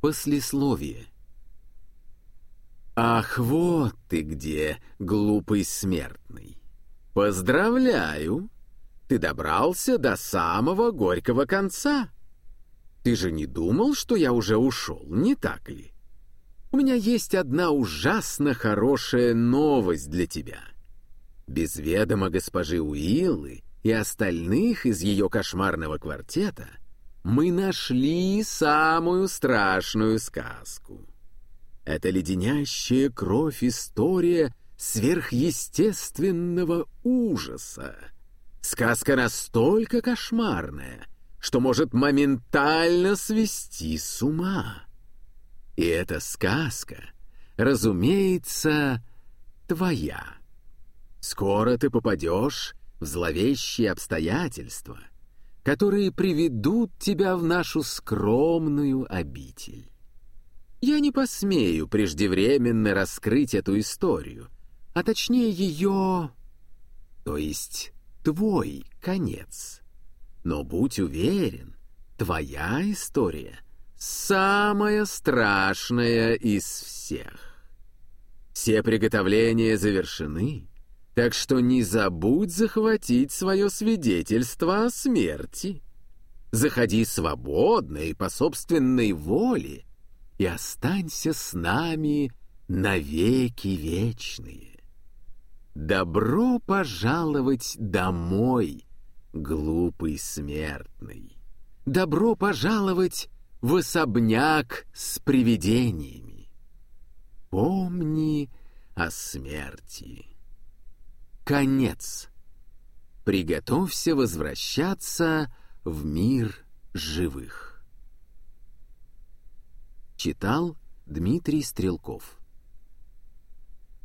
Послесловие. Ах, вот ты где, глупый смертный. Поздравляю! Ты добрался до самого горького конца. Ты же не думал, что я уже ушел, не так ли? У меня есть одна ужасно хорошая новость для тебя. Без ведома госпожи Уиллы и остальных из ее кошмарного квартета мы нашли самую страшную сказку. Это леденящая кровь история сверхъестественного ужаса. Сказка настолько кошмарная, что может моментально свести с ума. И эта сказка, разумеется, твоя. Скоро ты попадешь в зловещие обстоятельства, которые приведут тебя в нашу скромную обитель. Я не посмею преждевременно раскрыть эту историю, а точнее ее, то есть твой конец. Но будь уверен, твоя история самая страшная из всех. Все приготовления завершены, так что не забудь захватить свое свидетельство о смерти. Заходи свободно и по собственной воле и останься с нами навеки вечные. Добро пожаловать домой, глупый смертный. Добро пожаловать в особняк с привидениями. Помни о смерти. Конец. Приготовься возвращаться в мир живых. Читал Дмитрий Стрелков